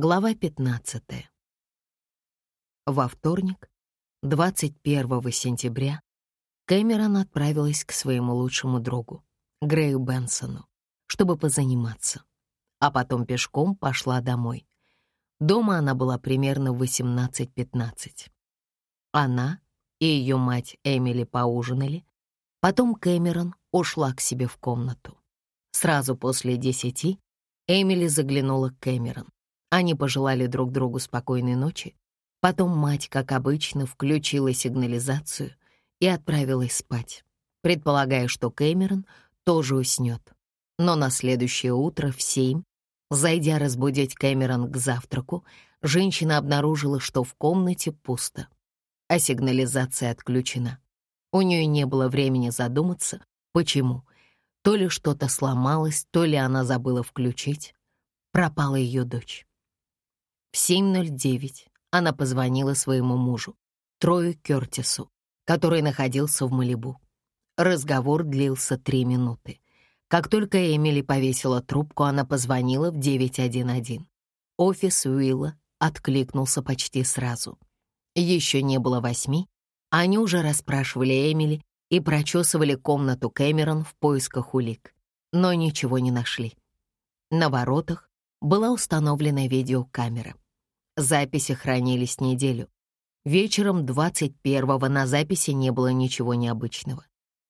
Глава 15. Во вторник, 21 сентября, Кэмерон отправилась к своему лучшему другу, Грею Бенсону, чтобы позаниматься, а потом пешком пошла домой. Дома она была примерно в 18.15. Она и ее мать Эмили поужинали, потом Кэмерон ушла к себе в комнату. Сразу после десяти Эмили заглянула к Кэмерон. Они пожелали друг другу спокойной ночи. Потом мать, как обычно, включила сигнализацию и отправилась спать, предполагая, что Кэмерон тоже уснет. Но на следующее утро в семь, зайдя разбудить Кэмерон к завтраку, женщина обнаружила, что в комнате пусто, а сигнализация отключена. У нее не было времени задуматься, почему. То ли что-то сломалось, то ли она забыла включить. Пропала ее дочь. В 7.09 она позвонила своему мужу, Трою Кертису, который находился в Малибу. Разговор длился три минуты. Как только Эмили повесила трубку, она позвонила в 911. Офис Уилла откликнулся почти сразу. Еще не было восьми, они уже расспрашивали Эмили и прочесывали комнату Кэмерон в поисках улик, но ничего не нашли. На воротах была установлена видеокамера. Записи хранились неделю. Вечером 21-го на записи не было ничего необычного.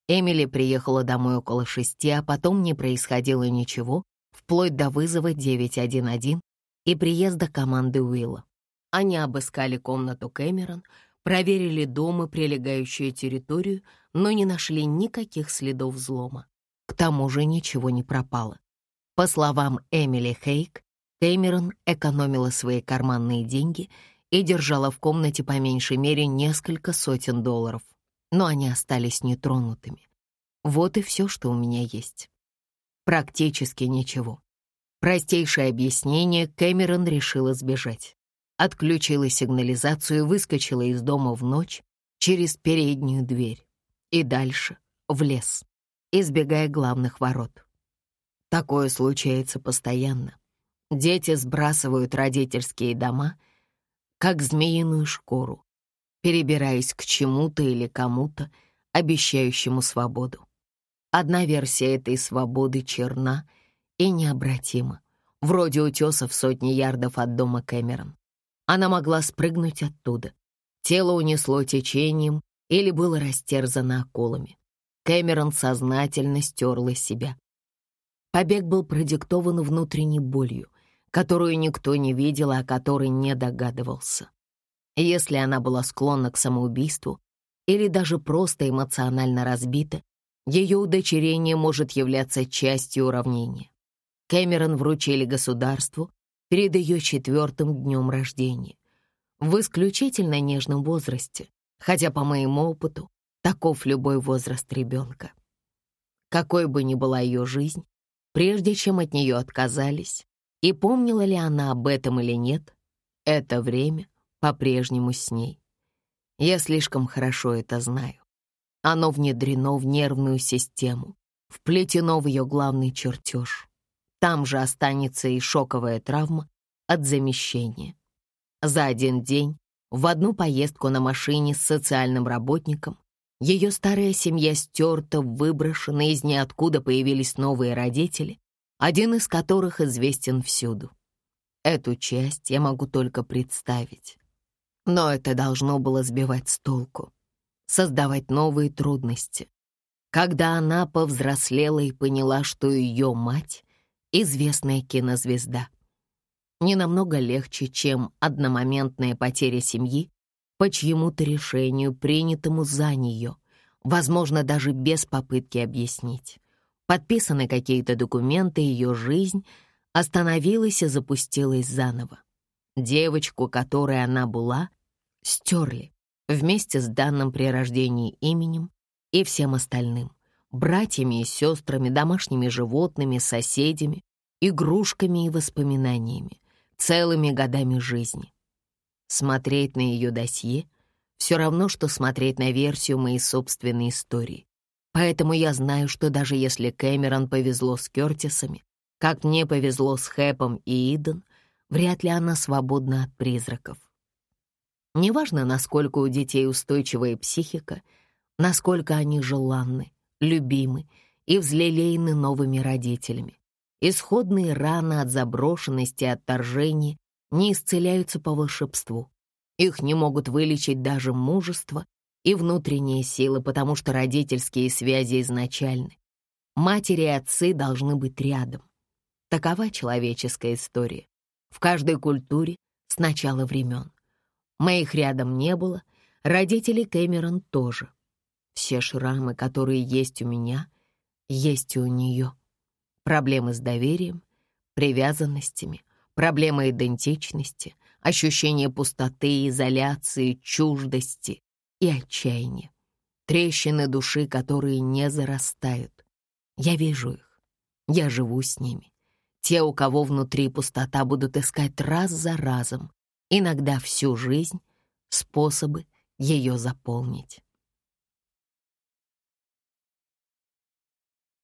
Эмили приехала домой около шести, а потом не происходило ничего, вплоть до вызова 911 и приезда команды Уилла. Они обыскали комнату Кэмерон, проверили дом и прилегающую территорию, но не нашли никаких следов взлома. К тому же ничего не пропало. По словам Эмили Хейк, Кэмерон экономила свои карманные деньги и держала в комнате по меньшей мере несколько сотен долларов, но они остались нетронутыми. Вот и все, что у меня есть. Практически ничего. Простейшее объяснение Кэмерон решила сбежать. Отключила сигнализацию, выскочила из дома в ночь через переднюю дверь и дальше в лес, избегая главных ворот. Такое случается постоянно. Дети сбрасывают родительские дома, как змеиную шкуру, перебираясь к чему-то или кому-то, обещающему свободу. Одна версия этой свободы черна и необратима, вроде утеса в сотни ярдов от дома Кэмерон. Она могла спрыгнуть оттуда. Тело унесло течением или было растерзано акулами. Кэмерон сознательно стерла себя. Побег был продиктован внутренней болью, которую никто не видел, о которой не догадывался. Если она была склонна к самоубийству или даже просто эмоционально разбита, ее удочерение может являться частью уравнения. Кэмерон вручили государству перед ее четвертым днем рождения. В исключительно нежном возрасте, хотя, по моему опыту, таков любой возраст ребенка. Какой бы ни была ее жизнь, прежде чем от нее отказались, и помнила ли она об этом или нет, это время по-прежнему с ней. Я слишком хорошо это знаю. Оно внедрено в нервную систему, вплетено в ее главный чертеж. Там же останется и шоковая травма от замещения. За один день, в одну поездку на машине с социальным работником, ее старая семья стерта, выброшена, из ниоткуда появились новые родители, один из которых известен всюду. Эту часть я могу только представить. Но это должно было сбивать с толку, создавать новые трудности. Когда она повзрослела и поняла, что ее мать — известная кинозвезда. Не намного легче, чем одномоментная потеря семьи по чьему-то решению, принятому за нее, возможно, даже без попытки объяснить. Подписаны какие-то документы, ее жизнь остановилась и запустилась заново. Девочку, которой она была, стерли вместе с данным при рождении именем и всем остальным, братьями и сестрами, домашними животными, соседями, игрушками и воспоминаниями, целыми годами жизни. Смотреть на ее досье — все равно, что смотреть на версию моей собственной истории. Поэтому я знаю, что даже если Кэмерон повезло с Кёртисами, как мне повезло с Хэпом и Иден, вряд ли она свободна от призраков. Неважно, насколько у детей устойчивая психика, насколько они желанны, любимы и взлелеены новыми родителями. Исходные раны от заброшенности и отторжения не исцеляются по волшебству. Их не могут вылечить даже мужество и внутренние силы, потому что родительские связи изначальны. Матери и отцы должны быть рядом. Такова человеческая история. В каждой культуре с начала времен. Моих рядом не было, родителей Кэмерон тоже. Все шрамы, которые есть у меня, есть и у нее. Проблемы с доверием, привязанностями, проблемы идентичности, ощущение пустоты, изоляции, чуждости и отчаяния. Трещины души, которые не зарастают. Я вижу их. Я живу с ними. Те, у кого внутри пустота, будут искать раз за разом, иногда всю жизнь, способы ее заполнить.